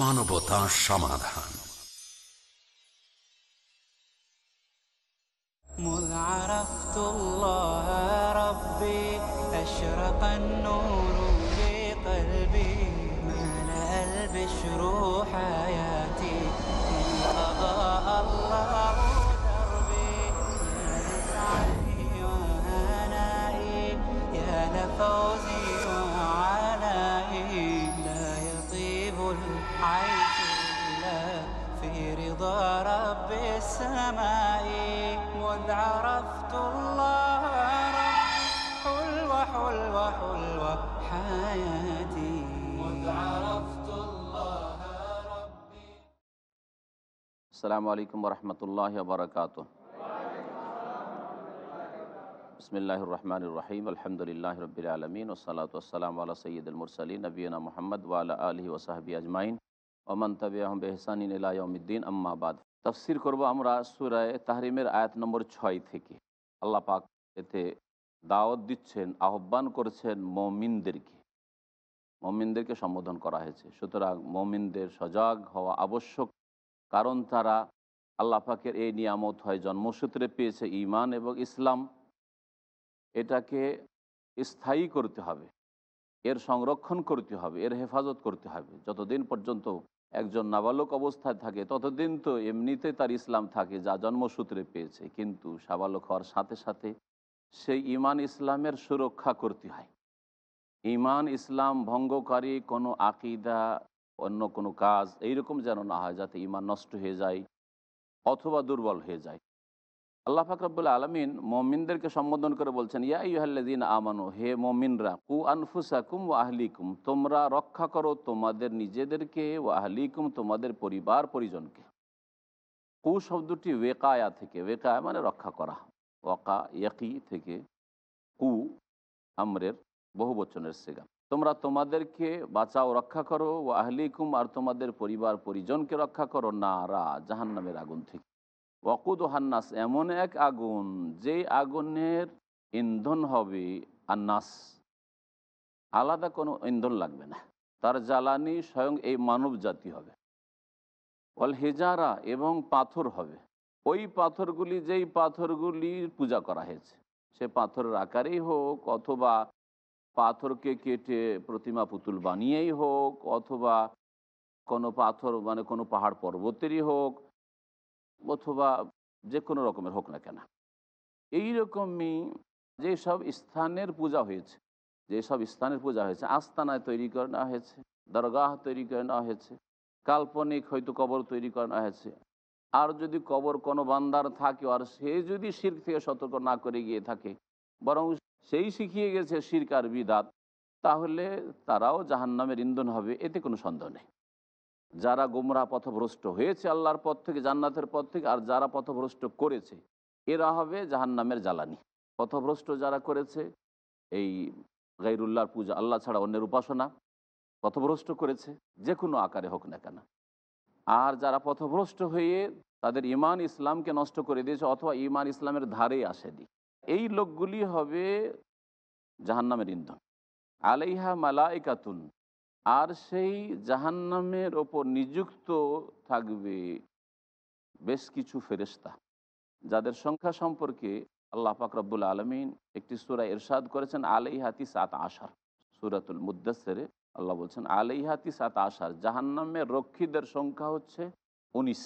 Piece TV Bangla মানবতা সমাধান مذ عرفت الله ربي أشرق النور في قلبي ملأ البشر حياتي رب السماء مذ عرفت الله حلوة حلوة حلوة حياتي. مذ عرفت الله ربي. السلام عليكم ورحمة الله وبركاته. بسم الله الرحمن الرحيم. الحمد لله رب العالمين والصلاة والسلام على سيد المرسلين نبينا محمد وعلى آله وصحبه أجمعين. Oman তবি আহম বেহসানিন ইলাউদ্দিন আম্মাবাদ তফসির করব আমরা সুরায় তাহরিমের আয়াত নম্বর ছয় থেকে। আল্লাহ পাক এতে দাওয়াত দিচ্ছেন, আহ্বান করছেন মমিনদেরকে। মমিনদেরকে সম্বোধন করা হয়েছে। সুতরাং মমিনদের সজাগ হওয়া আবশ্যক, কারণ তারা আল্লাহ পাকের এই নিয়ামত হয়, জন্মসূত্রে পেয়েছে ইমান এবং ইসলাম। এটাকে স্থায়ী করতে হবে। এর সংরক্ষণ করতে হবে, এর হেফাজত করতে হবে। যতদিন পর্যন্ত একজন নাবালক অবস্থায় থাকে, ততদিন তো এমনিতে তার ইসলাম থাকে, যা জন্মসূত্রে পেয়েছে। কিন্তু সাবালক হওয়ার সাথে সাথে সেই ইমান ইসলামের সুরক্ষা করতে হয়। ইমান ইসলাম ভঙ্গকারী কোনো আকিদা, অন্য কোনো কাজ, এইরকম যেন না হয়, যাতে ইমান নষ্ট হয়ে যায় অথবা দুর্বল হয়ে যায়। আল্লাহ ফাকরাবুল আলমিন মমিনদেরকে সম্বোধন করে বলছেন, ইয়া ইহাল্লাদিন আমানো, হে মমিনরা, কু আনফুসাকুম ও আহলিকুম, তোমরা রক্ষা করো তোমাদের নিজেদেরকে ও আহলিকুম তোমাদের পরিবার পরিজনকে। কু শব্দটি ওয়েকায়া থেকে, ওয়েকায়া মানে রক্ষা করা, ওয়াকা ইয়াকি থেকে, কু আমরের বহু বচনের সেগা। তোমরা তোমাদেরকে বাঁচাও, রক্ষা করো ও আহলিকুম আর তোমাদের পরিবার পরিজনকে রক্ষা করো না রা জাহান্নামের আগুন থেকে। ওয়াকুদ হান্নাস এমন এক আগুন যে আগুনের ইন্ধন হবে আন্নাস আলাদা কোনো ইন্ধন লাগবে না। তার জ্বালানি স্বয়ং এই মানব জাতি হবে। ওয়াল হেজারা এবং পাথর হবে। ওই পাথরগুলি যেই পাথরগুলির পূজা করা হয়েছে, সে পাথরের আকারেই হোক অথবা পাথরকে কেটে প্রতিমা পুতুল বানিয়েই হোক অথবা কোনো পাথর মানে কোনো পাহাড় পর্বতেরই হোক অথবা যে কোনো রকমের হোক না কেন। এইরকমই যেসব স্থানের পূজা হয়েছে যেসব স্থানের পূজা হয়েছে, আস্তানায় তৈরি করে নেওয়া হয়েছে, দরগাহ তৈরি করে নেওয়া হয়েছে, কাল্পনিক হয়তো কবর তৈরি করে নেওয়া হয়েছে। আর যদি কবর কোনো বান্দার থাকে, আর সে যদি শির থেকে সতর্ক না করে গিয়ে থাকে, বরং সেই শিখিয়ে গেছে শিরকার বিদাত, তাহলে তারাও জাহান্নামের ইন্ধন হবে, এতে কোনো সন্দেহ নেই। যারা গোমরা পথভ্রষ্ট হয়েছে আল্লাহর পথ থেকে, জান্নাতের পথ থেকে, আর যারা পথভ্রষ্ট করেছে, এরা হবে জাহান্নামের জ্বালানি। পথভ্রষ্ট যারা করেছে, এই গাইরুল্লাহর পূজা আল্লাহ ছাড়া অন্যের উপাসনা, পথভ্রষ্ট করেছে, যে কোনো আকারে হোক না কেন। আর যারা পথভ্রষ্ট হয়ে তাদের ইমান ইসলামকে নষ্ট করে দিয়েছে, অথবা ইমান ইসলামের ধারে আসেনি এই লোকগুলি হবে জাহান্নামের ইন্ধন। আলাইহা মালাইকাতুন। আর সেই জাহান্নামের ওপর নিযুক্ত থাকবে বেশ কিছু ফেরেস্তা যাদের সংখ্যা সম্পর্কে আল্লাহ ফাকরাবুল আলমিন একটি সুরা এরশাদ করেছেন আলাইহাতি সাত আশার। সুরাতুল মুদাসেরে আল্লাহ বলছেন আলাইহাতি সাত আশার, জাহান্নামের রক্ষীদের সংখ্যা হচ্ছে উনিশ।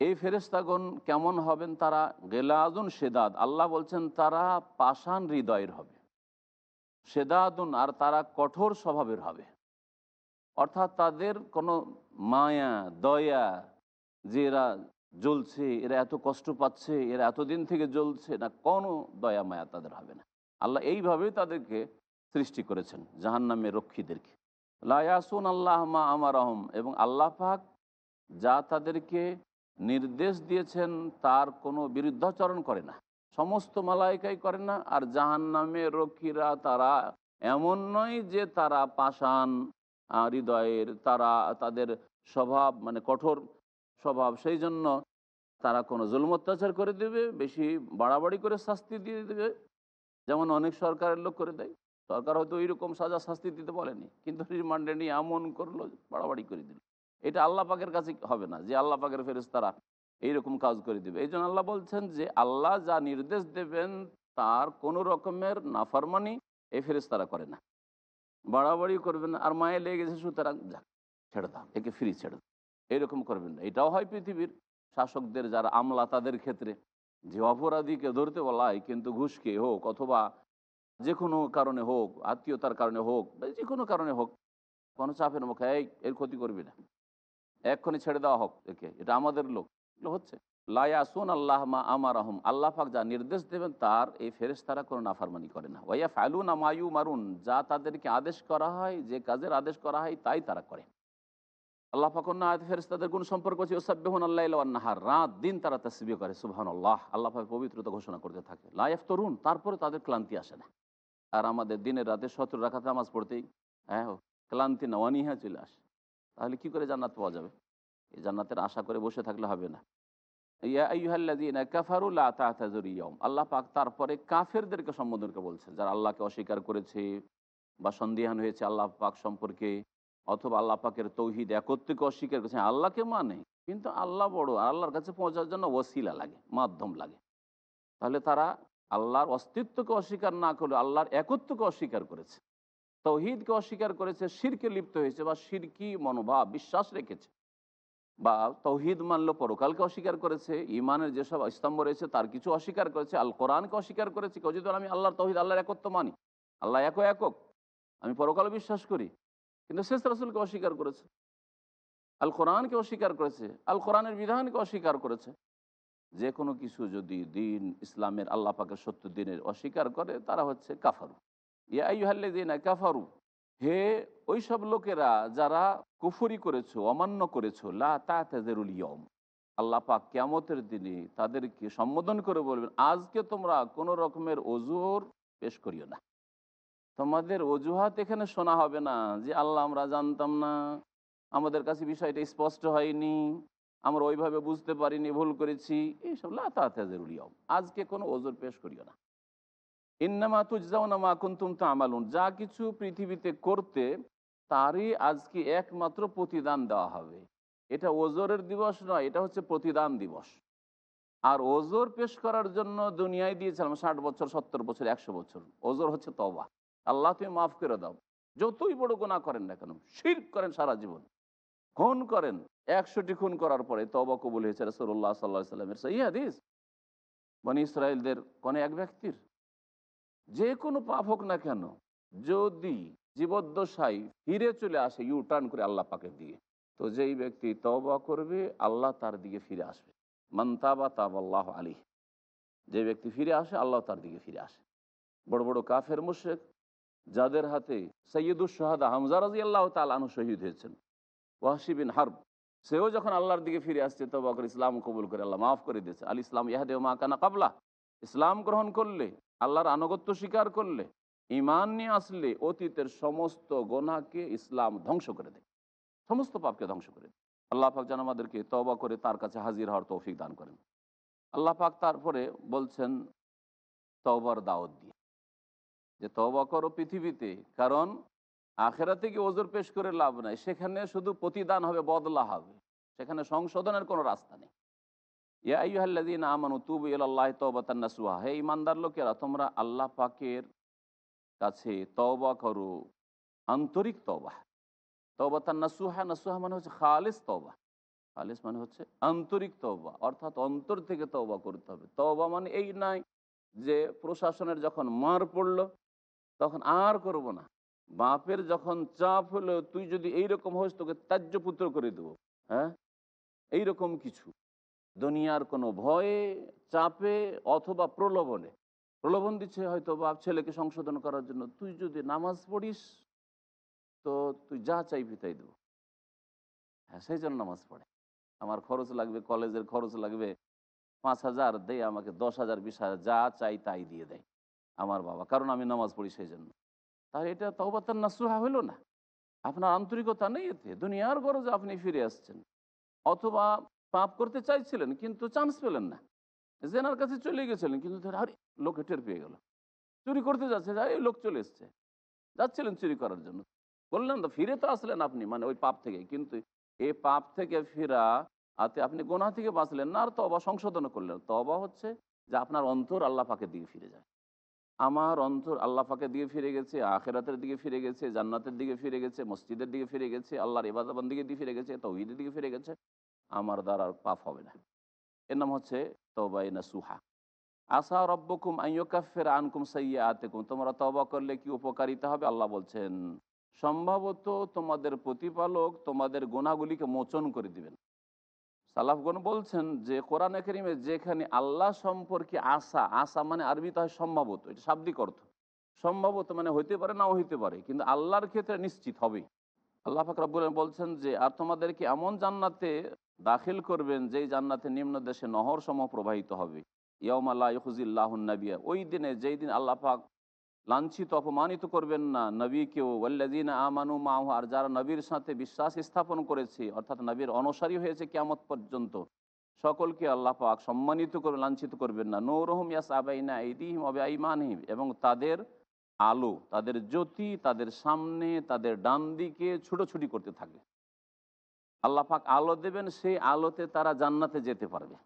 এই ফেরেস্তাগণ কেমন হবেন তারা? গেলাদুন সেদাদ আল্লাহ বলছেন, তারা পাষাণ হৃদয়ের হবে। সেদাদুন আর তারা কঠোর স্বভাবের হবে। অর্থাৎ তাদের কোনো মায়া, দয়া, যে এরা জ্বলছে, এরা এত কষ্ট পাচ্ছে, এরা এতদিন থেকে জ্বলছে, না কোনো দয়া মায়া তাদের হবে না। আল্লাহ এইভাবেই তাদেরকে সৃষ্টি করেছেন, জাহান্নামের রক্ষীদেরকে। লায়াসুন আল্লাহ মা আমার আহম এবং আল্লাহ পাক যা তাদেরকে নির্দেশ দিয়েছেন, তার কোনো বিরুদ্ধাচরণ করে না। সমস্ত মালাইকাই করে না, আর জাহান নামের রক্ষীরা তারা এমন নয় যে তারা পাষাণ হৃদয়ের তারা তাদের স্বভাব মানে কঠোর স্বভাব, সেই জন্য তারা কোনো জুলম অত্যাচার করে দেবে, বেশি বাড়াবাড়ি করে শাস্তি দিয়ে দেবে। যেমন অনেক সরকারের লোক করে দেয়, সরকার হয়তো এইরকম সাজা শাস্তি দিতে বলেনি, কিন্তু রিমান্ডে নিয়ে এমন করল, বাড়াবাড়ি করে দিল। এটা আল্লাহ পাকের কাছে হবে না, যে আল্লাহ পাকের ফেরেস তারা এইরকম কাজ করে দেবে। এই জন্য আল্লাহ বলছেন যে, আল্লাহ যা নির্দেশ দেবেন, তার কোনো রকমের নাফরমানি এই ফেরেস তারা করে না। বাড়াবাড়ি করবেন না। আর মায়ে লেগে গেছে, সুতরাং যাক, ছেড়ে দাও, একে ফ্রি ছেড়ে দাও। এরকম করবেন না। এটাও হয় পৃথিবীর শাসকদের যারা আমলা, তাদের ক্ষেত্রে যে অপরাধীকে ধরতে বলা হয়, কিন্তু ঘুষকে হোক অথবা যে কোনো কারণে হোক, আত্মীয়তার কারণে হোক যে কোনো কারণে হোক, কোনো চাপের মুখে, এই, এর ক্ষতি করবি না। এক্ষণে ছেড়ে দেওয়া হোক একে। এটা আমাদের লোক। হচ্ছে লায়াসুন আল্লাহ মা আমার আহম আল্লাহ পাক যা নির্দেশ দেবেন, তার এই কোনো নাফারমানি করে না। মারুন যা তাদেরকে আদেশ করা হয়, যে কাজের আদেশ করা হয়, তাই তারা করে। আল্লাহ না কোন সম্পর্ক আছে? আল্লাহ রাত, দিন তারা তসবি করে সুবহান আল্লাহ আল্লাহ পাক পবিত্রতা ঘোষণা করতে থাকে। লাইফ তরুণ তারপরে তাদের ক্লান্তি আসে না। আর আমাদের দিনের রাতে সত্তর রাখাত নামাজ পড়তেই হ্যাঁ ক্লান্তি না অনীহা চলে আসে। তাহলে কি করে জান্নাত পাওয়া যাবে? এই জান্নাতের আশা করে বসে থাকলে হবে না। আল্লাহ পাক তারপরে কাফেরদেরকে সম্বোধন করে বলছেন, যারা আল্লাহকে অস্বীকার করেছে বা সন্দেহান হয়েছে আল্লাহ পাক সম্পর্কে, অথবা আল্লাহ পাকের তৌহিদ একত্রিক অস্বীকার করেছে, আল্লাহকে মানে কিন্তু আল্লাহ বড় আল্লাহর কাছে পৌঁছার জন্য ওসিলা লাগে, মাধ্যম লাগে। তাহলে তারা আল্লাহর অস্তিত্বকে অস্বীকার না করে আল্লাহর একত্বকে অস্বীকার করেছে। তৌহিদকে অস্বীকার করেছে, শিরকে লিপ্ত হয়েছে বা শিরকি মনোভাব, বিশ্বাস রেখেছে। বা তৌহিদ মানল, পরকালকে অস্বীকার করেছে ইমানের যেসব স্তম্ভ রয়েছে তার কিছু অস্বীকার করেছে আল কোরআনকে অস্বীকার করেছে, কেউ যদি আমি আল্লাহর তৌহিদ, আল্লাহর একত্ব মানি, আল্লাহ এক একক, আমি পরকাল বিশ্বাস করি, কিন্তু শেষ রাসুলকে অস্বীকার করেছে। আল কোরআনকে অস্বীকার করেছে আল কোরআনের বিধানকে অস্বীকার করেছে। যে কোনো কিছু যদি দিন ইসলামের আল্লাহ পাকের সত্য দিনের অস্বীকার করে, তারা হচ্ছে কাফারু। ইয়াইহাল্লে দিন কাফারু, হে ওই সব লোকেরা যারা কুফুরি করেছ, অমান্য করেছ, লা আল্লাহ পাক কেমতের দিনে তাদেরকে সম্বোধন করে বলবেন, আজকে তোমরা কোনো রকমের অজুর পেশ করিও না। তোমাদের অজুহাত এখানে শোনা হবে না যে আল্লাহ আমরা জানতাম না। আমাদের কাছে বিষয়টা স্পষ্ট হয়নি। আমরা ওইভাবে বুঝতে পারিনি, ভুল করেছি। এইসব লাতাজেরুল ইয়ম আজকে কোনো ওজোর পেশ করিও না। ইন্নামা তুজাও না মা কুন্তুম তা আমালুন যা কিছু পৃথিবীতে করতে তারই আজকে একমাত্র প্রতিদান দেওয়া হবে। এটা ওজোরের দিবস নয়, এটা হচ্ছে প্রতিদান দিবস। আর ওজোর পেশ করার জন্য দুনিয়ায় দিয়েছিলাম ষাট বছর, সত্তর বছর, একশো বছর। ওজোর হচ্ছে তবা আল্লাহ, তুমি মাফ করে দাও। যতই বড় গুণা করেন না কেন শির করেন সারা জীবন। খুন করেন, একশোটি খুন করার পরে তবা কবুল হয়েছে রসুল্লাহ সাল্লাহ সাল্লামের সহি হাদিস? বনি ইসরায়েলদের কোন এক ব্যক্তির, যে কোনো পাপ হোক না কেন, যদি জীবদ্দশাই ফিরে চলে আসে ইউ টার্ন করে আল্লাহ পাকের দিকে। তো যেই ব্যক্তি তবা করবে, আল্লাহ তার দিকে ফিরে আসবে। মান্তাবা তাব আল্লাহ আলী যে ব্যক্তি ফিরে আসে, আল্লাহ তার দিকে ফিরে আসে। বড় বড় কাফের মুশেক যাদের হাতে সৈয়দুল শাহাদা হামজা রাজি আল্লাহ তালু শহীদ হয়েছেন। ওয়াসিবিন হার্ব, সেও যখন আল্লাহর দিকে ফিরে আসছে তবা করে ইসলাম কবুল করে আল্লাহ মাফ করে দিয়েছে। আল ইসলাম ইহাদে মা কানা কাবলা। ইসলাম গ্রহণ করলে, আল্লাহর আনুগত্য স্বীকার করলে ইমান নিয়ে আসলে অতীতের সমস্ত গোনাকে ইসলাম ধ্বংস করে দেয়। সমস্ত পাপকে ধ্বংস করে দেয়। আল্লাহ পাক যেন আমাদেরকে তবা করে তার কাছে হাজির হওয়ার তৌফিক দান করেন। আল্লাহ পাক তারপরে বলছেন তবার দাওয়াত দিয়ে। যে তবা করো পৃথিবীতে, কারণ আখেরা থেকে ওজোর পেশ করে লাভ নাই? সেখানে শুধু প্রতিদান হবে, বদলা হবে। সেখানে সংশোধনের কোনো রাস্তা নেই। ইয়া ইয়াহ্লাদিন আমানু তুবু ইল্লাহ তবাতান্নাসুহা হে ইমানদার লোকেরা, তোমরা আল্লাহ পাকের কাছে তবা করো। আন্তরিক তবা তবাতান নাসুহা নাসুহা মানে হচ্ছে খালিস তবা খালিস মানে হচ্ছে আন্তরিক তবা অর্থাৎ অন্তর থেকে তবা করতে হবে। তবা মানে এই নাই যে প্রশাসনের যখন মার পড়ল, তখন আর করব না। বাপের যখন চাপ হলো, তুই যদি এইরকম হোস, তোকে ত্যায্যপুত্র করে দেবো। হ্যাঁ? এইরকম কিছু। দুনিয়ার কোনো ভয়ে, চাপে অথবা প্রলোভনে প্রলোভন দিচ্ছে হয়তো বাপ ছেলেকে সংশোধন করার জন্য। তুই যদি নামাজ পড়িস, তো তুই যা চাইবি তাই দেবো। হ্যাঁ সেই জন্য নামাজ পড়ে। আমার খরচ লাগবে, কলেজের খরচ লাগবে। পাঁচ হাজার দেয় আমাকে, দশ হাজার, বিশ হাজার, যা চাই তাই দিয়ে দেয় আমার বাবা, কারণ আমি নামাজ পড়ি সেই জন্য। তাহলে এটা তহবাতার নাসুহা হলো না। আপনার আন্তরিকতা নেই এতে। দুনিয়ার গরজে আপনি ফিরে আসছেন। অথবা পাপ করতে চাইছিলেন, কিন্তু চান্স পেলেন না। জেনার কাছে চলে গেছিলেন, কিন্তু আরে, লোক টের পেয়ে গেল। চুরি করতে যাচ্ছে এই লোক চলে এসছে। যাচ্ছিলেন চুরি করার জন্য। করলেন তো ফিরে তো আসলেন আপনি মানে ওই পাপ থেকে কিন্তু এই পাপ থেকে ফেরা, আতে আপনি গোনা থেকে বাঁচলেন না, আর তবা সংশোধন করলেন। তবা হচ্ছে যে আপনার অন্তর আল্লাহ পাকের দিকে ফিরে যায়। আমার অন্তর আল্লাহ পাকের দিকে ফিরে গেছে, আখেরাতের দিকে ফিরে গেছে, জান্নাতের দিকে ফিরে গেছে, মসজিদের দিকে ফিরে গেছে, আল্লাহর ইবাদাবন্দিকে দিকে ফিরে গেছে, তৌহিদের দিকে ফিরে গেছে। আমার দ্বারা আর পাপ হবে না। এর নাম হচ্ছে তবাই না সুহা আসা রব্বকুম আইয়কাফের আনকুম সাইয়া আতেকুম তোমরা তবা করলে কি উপকারিতা হবে? আল্লাহ বলছেন, সম্ভবত তোমাদের প্রতিপালক তোমাদের গোনাগুলিকে মোচন করে দিবেন। সালাফগণ বলছেন যে, কোরআন করিমে যেখানে আল্লাহ সম্পর্কে আশা আশা মানে আরবিতে হয় সম্ভবত, এটা শাব্দিক অর্থ। সম্ভবত মানে হইতে পারে, নাও হইতে পারে, কিন্তু আল্লাহর ক্ষেত্রে নিশ্চিত হবে আল্লাহ ফাকরাবুল বলছেন যে, আর তোমাদেরকে এমন জান্নাতে দাখিল করবেন যেই জান্নাতে নিম্ন দেশে নহর সম প্রবাহিত হবে। ইয়ম আল্লাহ ওই দিনে যেই দিন আল্লাহ পাক লাঞ্ছিত, অপমানিত করবেন না নবীকেও ওয়াল্লাদিন আমানু মাহ, আর যারা নবীর সাথে বিশ্বাস স্থাপন করেছে, অর্থাৎ নবীর অনুসারী হয়েছে কেমত পর্যন্ত, সকলকে আল্লাহ পাক সম্মানিত করে লাঞ্ছিত করবেন না। নৌরহম ইয়াস আবাইনা ইদিহিম অবে আইমানহিম এবং তাদের আলো, তাদের জ্যোতি, তাদের সামনে, তাদের ডান দিকে ছুটোছুটি করতে থাকবে আল্লাহ পাক আলো দেবেন, সেই আলোতে তারা জান্নাতে যেতে পারবে।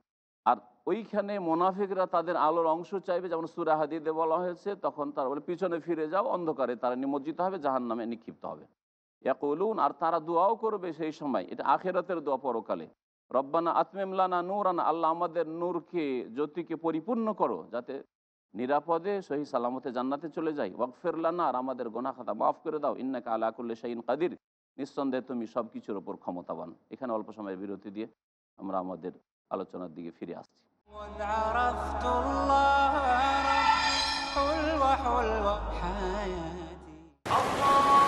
আর ওইখানে মোনাফিকরা তাদের আলোর অংশ চাইবে, যেমন সুরাহাদিদে বলা হয়েছে, তখন তারা বলে, পিছনে ফিরে যাও, অন্ধকারে তারা নিমজ্জিত হবে জাহান নামে নিক্ষিপ্ত হবে। ইয়াকুলুন, আর তারা দোয়াও করবে সেই সময়। এটা আখেরাতের দোয়া পরকালে। রব্বানা আতমেমলানা নূরানা, আল্লাহ আমাদের নূরকে, জ্যোতিকে পরিপূর্ণ করো, যাতে নিরাপদে, সহি সালামতে জান্নাতে চলে যাই। ওয়াকফেরলানা আর আমাদের গোনা খাতা মাফ করে দাও। ইন্নাকা আলা কুল্লে শাহিন কাদির। নিঃসন্দেহে তুমি সব কিছুর ওপর ক্ষমতাবান। এখানে অল্প সময়ের বিরতি দিয়ে আমরা আমাদের আলোচনার দিকে ফিরে আসছি। আল্লাহ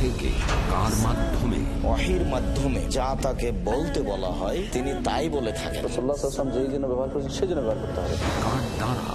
থেকে কার মাধ্যমে? অহির মাধ্যমে। যা তাকে বলতে বলা হয় তিনি তাই বলে থাকেন। যেই জন্য ব্যবহার করেছেন সেই জন্য ব্যবহার করতে হবে। কার দ্বারা?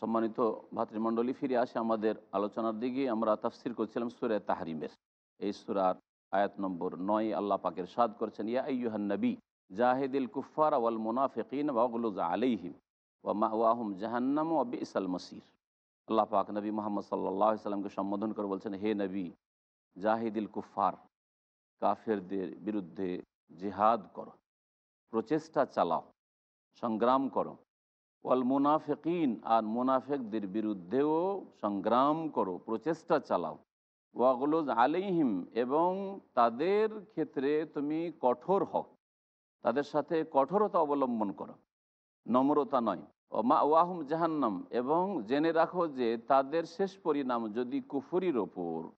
সম্মানিত ভাতৃমণ্ডলী, ফিরে আসে আমাদের আলোচনার দিকে। আমরা তাফসির করছিলাম সুরে তাহরিমের। এই সুরার আয়াত নম্বর নয় আল্লাহ পাকের সাদ করছেন, ইয়া আইয়ুহান নবী, জাহেদিল কুফার ওয়াল মুনাফিকিন ওয়াগলুজ আলাইহিম ও মা ওয়াহুম জাহান্নাম ও বি ইসাল মসির। আল্লাহ পাক নবী মোহাম্মদ সাল্লাহ সাল্লামকে সম্বোধন করে বলছেন, হে নবী, জাহিদিল কুফার কাফেরদের বিরুদ্ধে জিহাদ করো, প্রচেষ্টা চালাও, সংগ্রাম করো ওয়াল মুনাফিকিন, আর মুনাফেকদের বিরুদ্ধেও সংগ্রাম করো, প্রচেষ্টা চালাও। ওয়াগলুজ আলিহিম এবং তাদের ক্ষেত্রে তুমি কঠোর হও। তাদের সাথে কঠোরতা অবলম্বন করো। নম্রতা নয়। ও মা, ওয়াহুম জাহান্নাম, এবং জেনে রাখো যে তাদের শেষ পরিণাম যদি কুফুরির ওপর,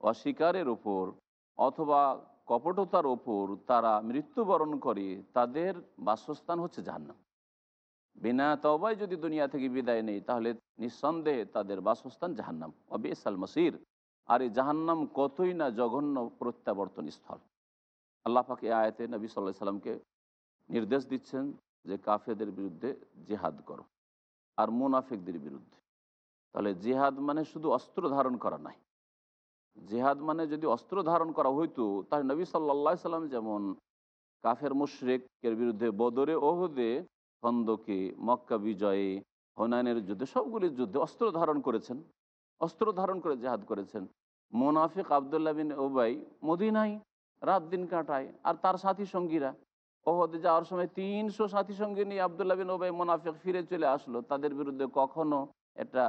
অস্বীকারের ওপর, অথবা কপটতার ওপর তারা মৃত্যুবরণ করে, তাদের বাসস্থান হচ্ছে জাহান্নাম। বিনা তবাই যদি দুনিয়া থেকে বিদায় নেই, তাহলে নিঃসন্দেহে তাদের বাসস্থান জাহান্নাম। অবে সাল মসির। আর এই জাহান্নাম কতই না জঘন্য প্রত্যাবর্তন স্থল। আল্লাহ পাকে আয়াতে নবী সাল্লাহ সাল্লামকে নির্দেশ দিচ্ছেন যে কাফেদের বিরুদ্ধে জেহাদ করো, আর মুনাফিকদের বিরুদ্ধে। তাহলে জেহাদ মানে শুধু অস্ত্র ধারণ করা নাই জেহাদ মানে যদি অস্ত্র ধারণ করা হইতো, তাহলে নবী সাল্লা সাল্লাম যেমন কাফের মুশরেকের বিরুদ্ধে বদরে ওহদে খন্দকে মক্কা বিজয়ে হনায়নের যুদ্ধে, সবগুলির যুদ্ধে অস্ত্র ধারণ করেছেন। অস্ত্র ধারণ করে জেহাদ করেছেন। মোনাফিক আবদুল্লাহ বিন ওবাই মদিনাই রাত দিন কাটায়, আর তার সাথী সঙ্গীরা। ওহদে যাওয়ার সময় তিনশো সাথী সঙ্গী নিয়ে আবদুল্লাহ বিন ওবাই মোনাফিক ফিরে চলে আসলো। তাদের বিরুদ্ধে কখনো একটা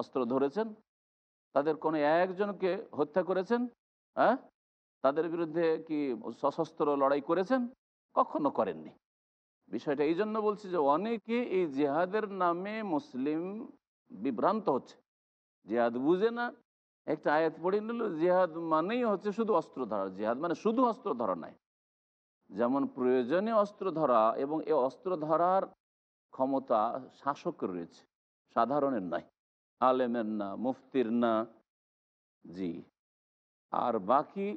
অস্ত্র ধরেছেন? তাদের কোনো একজনকে হত্যা করেছেন? হ্যাঁ তাদের বিরুদ্ধে কি সশস্ত্র লড়াই করেছেন? কখনো করেননি। বিষয়টা এই জন্য বলছি যে অনেকে এই জেহাদের নামে মুসলিম বিভ্রান্ত হচ্ছে। জেহাদ বুঝে না, একটা আয়াত পড়ে নিল, জেহাদ মানেই হচ্ছে শুধু অস্ত্র ধরা জেহাদ মানে শুধু অস্ত্র ধরা নয় যেমন প্রয়োজনে অস্ত্র ধরা এবং এ অস্ত্র ধরার ক্ষমতা শাসকের রয়েছে, সাধারণের নাই, আলেমের না, মুফতির না, জি। আর বাকি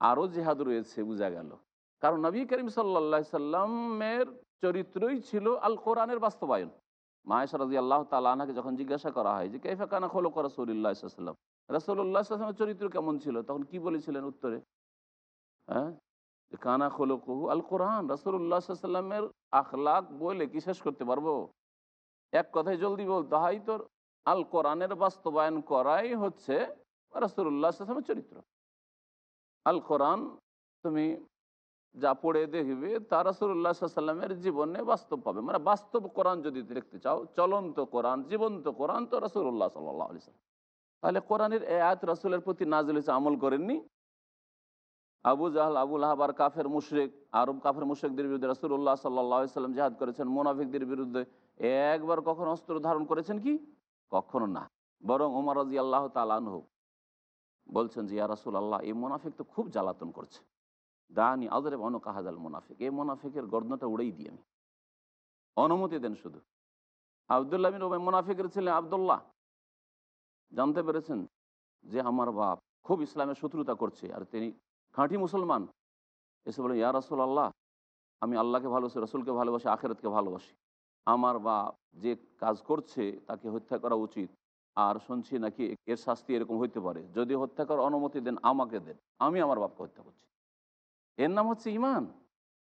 আরও জেহাদ রয়েছে, বোঝা গেল। কারণ নবী করিম সাল্লা সাল্লামের চরিত্রই ছিল আল কোরআনের বাস্তবায়ন। মায়েশা রাজি আল্লাহ তালাকে যখন জিজ্ঞাসা করা হয় যে, কেফা কানা খোলো করা রসুল্লাহাম রসুল্লাহামের চরিত্র কেমন ছিল? তখন কি বলেছিলেন উত্তরে? হ্যাঁ? কানা খোলো কহু আল কোরআন। রসুল্লাহামের আখলাক বলে কি শেষ করতে পারব? এক কথায় জলদি বলতে হয়, তোর আল কোরআনের বাস্তবায়ন করাই হচ্ছে রসুল্লাহামের চরিত্র। আল কোরআন তুমি যা পড়ে দেখবে, তা রসুল্লাহ সাল্লামের জীবনে বাস্তব পাবে। মানে বাস্তব কোরআন যদি দেখতে চাও, চলন্ত কোরআন, জীবন্ত কোরআন, তো রসুল্লাহ সাল্লাহ আলি তাহলে কোরআনের এ আয়াত রসুলের প্রতি নাজিল হয়েছে, আমল করেননি? আবু জাহাল আবুল হাবার কাফের মুশরেক, আরব কাফের মুশরেকদের বিরুদ্ধে রসুল্লাহ সাল্লাহ সাল্লাম জেহাদ করেছেন, মোনাফিকদের বিরুদ্ধে একবার কখন অস্ত্র ধারণ করেছেন কি? কখনো না। বরং ওমর রাজি আল্লাহ তালানহ বলছেন যে, ইয়া রাসুল আল্লাহ এই মোনাফিক তো খুব জ্বালাতন করছে। দানি আদরে কাহাজাল মোনাফিক। এই মোনাফিকের গর্দনটা উড়েই দিই আমি। অনুমতি দেন শুধু। আবদুল্লাহ বিন ওবাই মোনাফিকের ছিলেন আবদুল্লাহ। জানতে পেরেছেন যে আমার বাপ খুব ইসলামের শত্রুতা করছে আর তিনি খাঁটি মুসলমান। এসে বলেন ইয়া রাসুল আল্লাহ আমি আল্লাহকে ভালোবাসি, রসুলকে ভালোবাসি, আখেরতকে ভালোবাসি। আমার বাপ যে কাজ করছে তাকে হত্যা করা উচিত। আর শুনছি নাকি এর শাস্তি এরকম হইতে পারে। যদি হত্যা করার অনুমতি দেন, আমাকে দেন। আমি আমার বাপকে হত্যা করছি। এর নাম হচ্ছে ইমান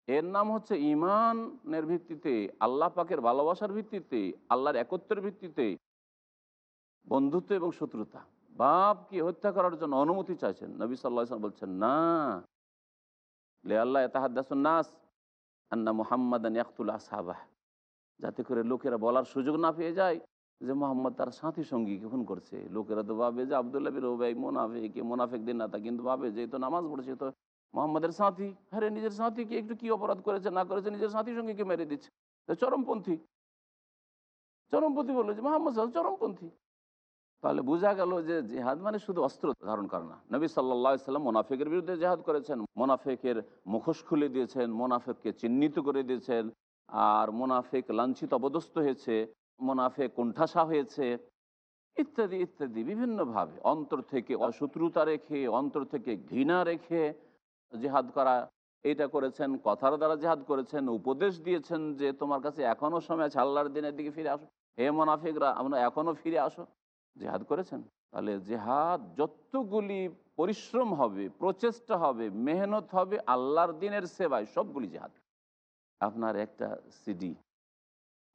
এর নাম হচ্ছে ইমানের ভিত্তিতে, আল্লাহ পাকের ভালোবাসার ভিত্তিতে, আল্লাহর একত্রের ভিত্তিতে বন্ধুত্ব এবং শত্রুতা। বাপকে হত্যা করার জন্য অনুমতি চাইছেন? নবী সাল্লাহ বলছেন, না। লে আল্লাহ নাস। আন্না মোহাম্মদ ইয়াকুল্লাহ সাহাবাহ যাতে করে লোকেরা বলার সুযোগ না পেয়ে যায় যে মোহাম্মদ তার সাথী সঙ্গীকে খুন করছে। লোকেরা তো ভাবে যে আবদুল্লাহ বিন ওবাই মোনাফেক মোনাফেক দিন না তা কিন্তু ভাবে যে তো নামাজ পড়ছে তো মোহাম্মদের সাথী, আরে নিজের সাথীকে একটু কি অপরাধ করেছে, না করেছে, নিজের সাথী সঙ্গীকে মেরে দিচ্ছে? চরমপন্থী। চরমপন্থী বলল যে, মোহাম্মদ চরমপন্থী। তাহলে বোঝা গেল যে জেহাদ মানে শুধু অস্ত্র ধারণ করে না। নবী সাল্লাহ সাল্লাম মোনাফেকের বিরুদ্ধে জেহাদ করেছেন, মোনাফেকের মুখোশ খুলে দিয়েছেন, মোনাফেককে চিহ্নিত করে দিয়েছেন, আর মোনাফেক লাঞ্ছিত অবদস্ত হয়েছে, মোনাফেক কোণঠাসা হয়েছে, ইত্যাদি ইত্যাদি, বিভিন্নভাবে। অন্তর থেকে অশত্রুতা রেখে, অন্তর থেকে ঘৃণা রেখে জেহাদ করা, এইটা করেছেন, কথার দ্বারা জেহাদ করেছেন, উপদেশ দিয়েছেন যে তোমার কাছে এখনও সময় আছে, আল্লাহর দিনের দিকে ফিরে আসো। হে মোনাফিকরা, আমরা এখনও ফিরে আসো। জেহাদ করেছেন? তাহলে জেহাদ যতগুলি পরিশ্রম হবে, প্রচেষ্টা হবে, মেহনত হবে, আল্লাহর দিনের সেবায় সবগুলি জেহাদ। আপনার একটা সিডি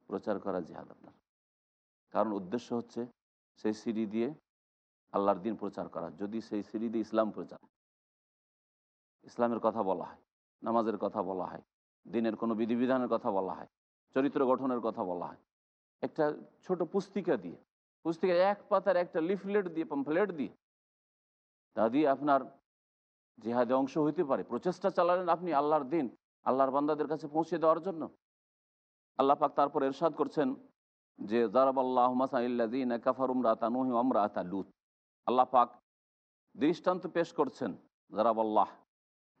প্রচার করা জেহাদ আপনার। কারণ উদ্দেশ্য হচ্ছে সেই সিডি দিয়ে আল্লাহর দিন প্রচার করা। যদি সেই সিঁড়ি দিয়ে ইসলাম প্রচার। ইসলামের কথা বলা হয়, নামাজের কথা বলা হয়, দিনের কোনো বিধিবিধানের কথা বলা হয়, চরিত্র গঠনের কথা বলা হয়। একটা ছোট পুস্তিকা দিয়ে, পুস্তিকা এক পাতার একটা লিফলেট দিয়ে পাম্পলেট দিয়ে, তা দিয়ে আপনার জেহাদে অংশ হইতে পারে। প্রচেষ্টা চালালেন আপনি আল্লাহর দিন, আল্লাহর বান্দাদের কাছে পৌঁছে দেওয়ার জন্য। আল্লাহ পাক তারপর এরশাদ করছেন যে জারাব আল্লাহ আল্লাহ পাক দৃষ্টান্ত পেশ করছেন জারাব আল্লাহ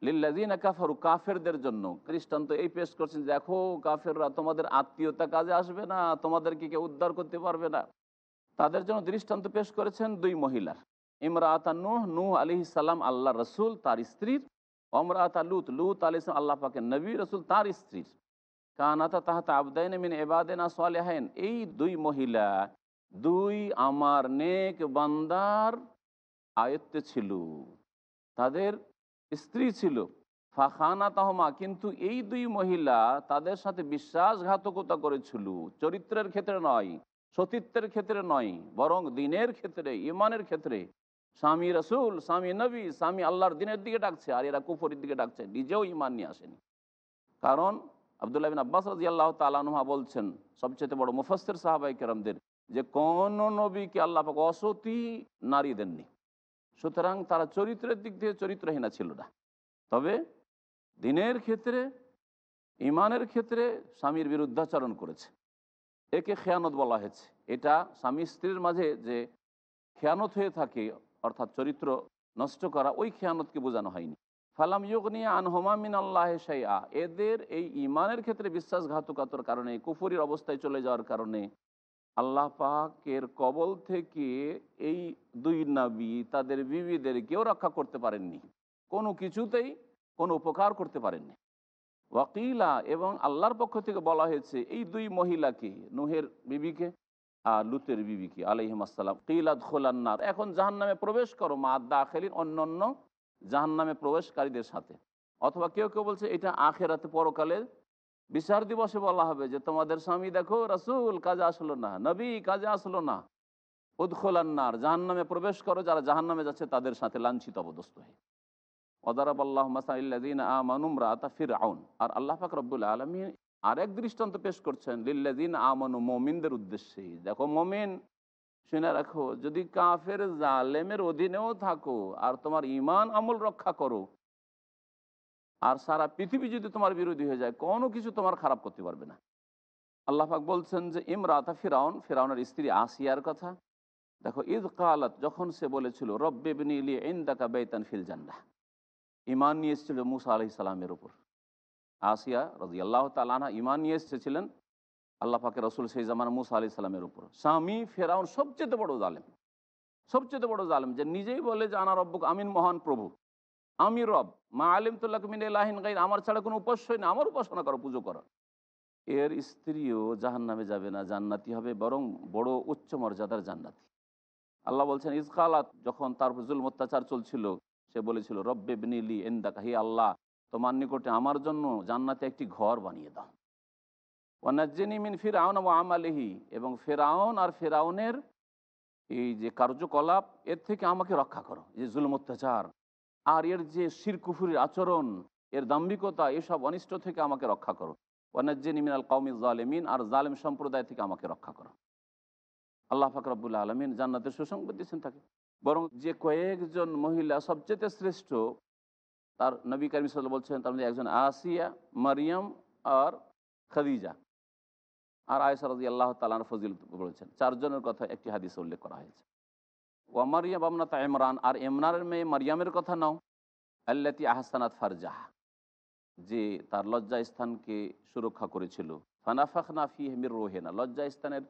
লিল্লাদিন কাফারু, কাফেরদের জন্য। দৃষ্টান্ত এই পেশ করছেন দেখো কাফেররা, তোমাদের আত্মীয়তা কাজে আসবে না, তোমাদেরকে কেউ উদ্ধার করতে পারবে না। তাদের জন্য দৃষ্টান্ত পেশ করেছেন দুই মহিলার। ইমরাতা নূহ নূহ আলি সালাম আল্লাহ রসুল, তার স্ত্রীর। অমরাতা লুত লুত আলি আল্লাহ পাকের নবী, রসুল তার স্ত্রীর। কানাতা তাহাতা আবদাইন মিন এবাদেনা সালেহাইন। এই দুই মহিলা, দুই আমার নেক বান্দার আয়ত্তে ছিল। তাদের স্ত্রী ছিল। ফাখানা তাহমা কিন্তু এই দুই মহিলা তাদের সাথে বিশ্বাসঘাতকতা করেছিল। চরিত্রের ক্ষেত্রে নয়, সতীত্বের ক্ষেত্রে নয়, বরং দিনের ক্ষেত্রে ইমানের ক্ষেত্রে। স্বামী রসুল, স্বামী নবী, স্বামী আল্লাহর দিনের দিকে ডাকছে আর এরা কুফরির দিকে ডাকছে, নিজেও ইমান নিয়ে আসেনি। কারণ আবদুল্লাহ বিন আব্বাস রাজি আল্লাহ তালানুহা বলছেন, সবচেয়ে বড় মুফাসের সাহাবাই কেরামদের, যে কোন নবীকে আল্লাহ অসতী নারী দেননি। সুতরাং তারা চরিত্রের দিক দিয়ে চরিত্রহীনা ছিল না। তবে দিনের ক্ষেত্রে ইমানের ক্ষেত্রে স্বামীর বিরুদ্ধাচরণ করেছে। একে খেয়ানত বলা হয়েছে। এটা স্বামী স্ত্রীর মাঝে যে খেয়ানত হয়ে থাকে, অর্থাৎ চরিত্র নষ্ট করা, ওই খেয়ানতকে বোঝানো হয়নি। ফালাম ইয়গনি আন হোমামিন আল্লাহ সাইয়া এদের এই ইমানের ক্ষেত্রে বিশ্বাসঘাতকতার কারণে কুফুরির অবস্থায় চলে যাওয়ার কারণে আল্লাহ পাকের কবল থেকে এই দুই নাবি তাদের বিবিদের কেউ রক্ষা করতে পারেননি। কোনো কিছুতেই কোনো উপকার করতে পারেননি। ওয়াকিলা এবং আল্লাহর পক্ষ থেকে বলা হয়েছে, এই দুই মহিলাকে, নুহের বিবিকে আর লুতের বিবিকে আলহিম আসসালাম কিলাদ খোলান্নার এখন জাহান নামে প্রবেশ করো, মা দাখেলিন অন্য অন্য জাহান নামে প্রবেশকারীদের সাথে। অথবা কেউ কেউ বলছে, এটা আখেরাতে পরকালে বিচার দিবসে বলা হবে যে তোমাদের স্বামী দেখো, রাসুল কাজে আসলো না, নবী কাজে আসলো না। উদ্খোলান্নার জাহান নামে প্রবেশ করো, যারা জাহান নামে যাচ্ছে তাদের সাথে লাঞ্ছিত অবদস্ত হয়ে। ফির আউন আর আল্লাহ দৃষ্টান্ত পেশ করছেন মমিনদের উদ্দেশ্যে। দেখো মমিন, শুনে রাখো, যদি কাফের জালেমের অধীনেও থাকো আর তোমার ইমান আমল রক্ষা করো আর সারা পৃথিবী যদি তোমার বিরোধী হয়ে যায়, কোনো কিছু তোমার খারাপ করতে পারবে না। আল্লাহ পাক বলছেন যে, ইমরাতা ফিরাউন, ফিরাউনের স্ত্রী আসিয়ার কথা। দেখো ঈদ কালাত, যখন সে বলেছিল, রব্বে বিনিলি ইন্দাকা বেতান ফিল জান্নাহ। ইমান নিয়ে এসেছিল মুসা আলহি সালামের উপর। আসিয়া রাজি আল্লাহ তালানা ইমান নিয়ে এসেছিলেন আল্লাহ পাকে রসুল সেই জামানা মুসা আলি সাল্লামের উপর। স্বামী ফেরাউন সবচেয়ে বড় জালেম। সবচেয়ে বড় জালেম, যে নিজেই বলে যে, আনা রব্বুক আমিন মহান প্রভু। আমি রব, মা আলিম তুল্লাহ মিন এলাহিন গাইন আমার ছাড়া কোনো উপাস্যই না, আমার উপাসনা করো, পুজো করো। এর স্ত্রীও জাহান নামে যাবে না, জান্নাতি হবে, বরং বড় উচ্চ মর্যাদার জান্নাতি। আল্লাহ বলছেন ইসকালাত যখন তার জুল অত্যাচার চলছিল, সে বলেছিল, রব্বে বিনিলি এন্দাকা হি আল্লাহ, তোমার নিকটে আমার জন্য জান্নাতে একটি ঘর বানিয়ে দাও। ওয়ানাজ্জিনী মিন ফিরাউন ও আমালিহি এবং ফেরাউন আর ফেরাউনের এই যে কার্যকলাপ, এর থেকে আমাকে রক্ষা করো। যে জুলম অত্যাচার আর এর যে শিরকুফুরির আচরণ, এর দাম্ভিকতা, এসব অনিষ্ট থেকে আমাকে রক্ষা করো। ওয়ানাজ্জিনী মিনাল কৌমি জালেমিন, আর জালেম সম্প্রদায় থেকে আমাকে রক্ষা করো। আল্লাহ ফাকরাবুল্লাহ আলমিন জান্নাতের সুসংবাদ দিয়েছেন তাকে। বরং যে কয়েকজন মহিলা সবচেয়ে শ্রেষ্ঠ, তার নবী কারিম সাল্লাহ বলছেন তার মধ্যে একজন আসিয়া, মারিয়াম আর খাদিজা। আর আয়সা রাজি আল্লাহ তালার ফজিল বলেছেন। চারজনের কথা একটি হাদিসে উল্লেখ করা হয়েছে। ওয়া মারিয়াম আমনাতা ইমরান, আর ইমরানের মেয়ে মারিয়ামের কথা নাও। আল্লাতি আহসানাত ফারজাহ, যে তার লজ্জা স্থানকে সুরক্ষা করেছিল। ফানাফাখনা ফি হেমির রোহেনা, লজ্জা স্থানের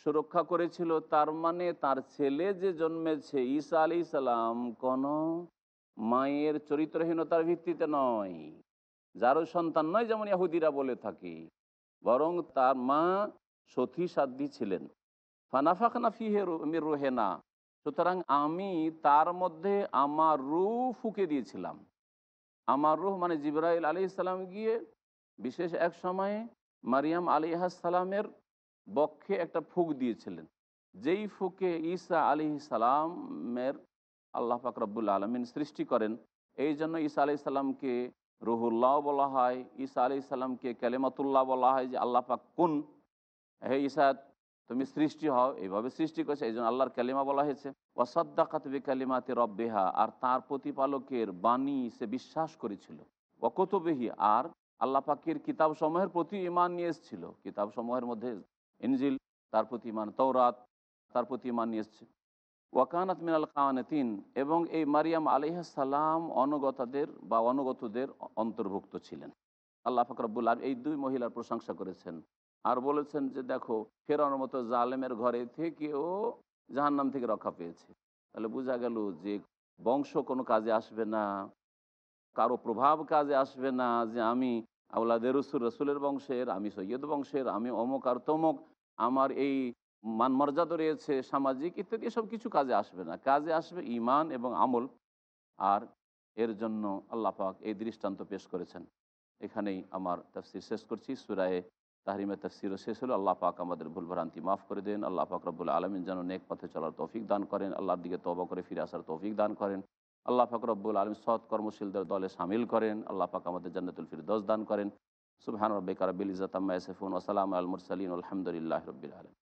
সুরক্ষা করেছিল। তার মানে তার ছেলে যে জন্মেছে ঈসা আলি সালাম কোন মায়ের চরিত্রহীনতার ভিত্তিতে নয়। যারও সন্তান নয় যেমন ইহুদিরা বলে থাকে, বরং তার মা সতী সাধ্যী ছিলেন। ফানাফাখনা ফিহে মির রোহেনা সুতরাং আমি তার মধ্যে আমার রুহ ফুকে দিয়েছিলাম। আমার রুহ মানে জিব্রাইল আলি ইসলাম গিয়ে বিশেষ এক সময়ে মারিয়াম আলী সালামের বক্ষে একটা ফুক দিয়েছিলেন। যেই ফুকে ঈসা আলি সালামের আল্লাহ পাক রব্বুল আলমিন সৃষ্টি করেন, এই জন্য ঈসা আলি সাল্লামকে রুহুল্লাহ বলা হয়। ঈসা আলি সাল্লামকে ক্যালেমাতুল্লাহ বলা হয় যে আল্লাহ পাক কুন? হে ঈসা তুমি সৃষ্টি হও, এইভাবে সৃষ্টি করেছে এই জন্য আল্লাহর কালিমা বলা হয়েছে। ওয়াসাদ্দাকাতবি কালিমাতে রব্বেহা, আর তার প্রতিপালকের বাণী সে বিশ্বাস করেছিল। অকতবেহি আর আল্লাহ পাকের কিতাব সমূহের প্রতি ইমান নিয়ে এসেছিল। কিতাব সমূহের মধ্যে ইনজিল, তার প্রতি ইমান তৌরাত তার প্রতি ইমান নিয়ে এসছে। ওয়াকানাত মিনাল কানাতিন এবং এই মারিয়াম আলিহাসাল্লাম অনুগতাদের বা অনুগতদের অন্তর্ভুক্ত ছিলেন। আল্লাহ ফাকরাবুল এই দুই মহিলার প্রশংসা করেছেন। আর বলেছেন যে, দেখো ফেরানোর মতো জালেমের ঘরে থেকেও জাহান্নাম থেকে রক্ষা পেয়েছে। তাহলে বোঝা গেল যে, বংশ কোনো কাজে আসবে না, কারও প্রভাব কাজে আসবে না যে, আমি আউলাদের রসুল, রসুলের বংশের, আমি সৈয়দ বংশের, আমি অমুক আর তমুক, আমার এই মান মর্যাদা রয়েছে, সামাজিক, ইত্যাদি এসব কিছু কাজে আসবে না। কাজে আসবে ইমান এবং আমল, আর এর জন্য আল্লাহ পাক এই দৃষ্টান্ত পেশ করেছেন। এখানেই আমার তফসির শেষ করছি। সুরায়ে তাহরিমের তফসিরও শেষ হলো। আল্লাহ পাক আমাদের ভুল ভ্রান্তি মাফ করে দেন। আল্লাহ পাক রব্বুল আলমিন যেন নেক পথে চলার তৌফিক দান করেন। আল্লাহর দিকে তবা করে ফিরে আসার তৌফিক দান করেন। আল্লাহ পাক রব্বুল আলম সৎ কর্মশীলদের দলে সামিল করেন। আল্লাহ পাক আমাদের জান্নাতুল ফিরদোস দান করেন। সুবহান রব্বিকা রব্বিল ইজাতাম্মা ইয়াসিফুন ওয়া সালামু আলাল মুরসালিন। আলহামদুলিল্লাহি রব্বিল আলামিন।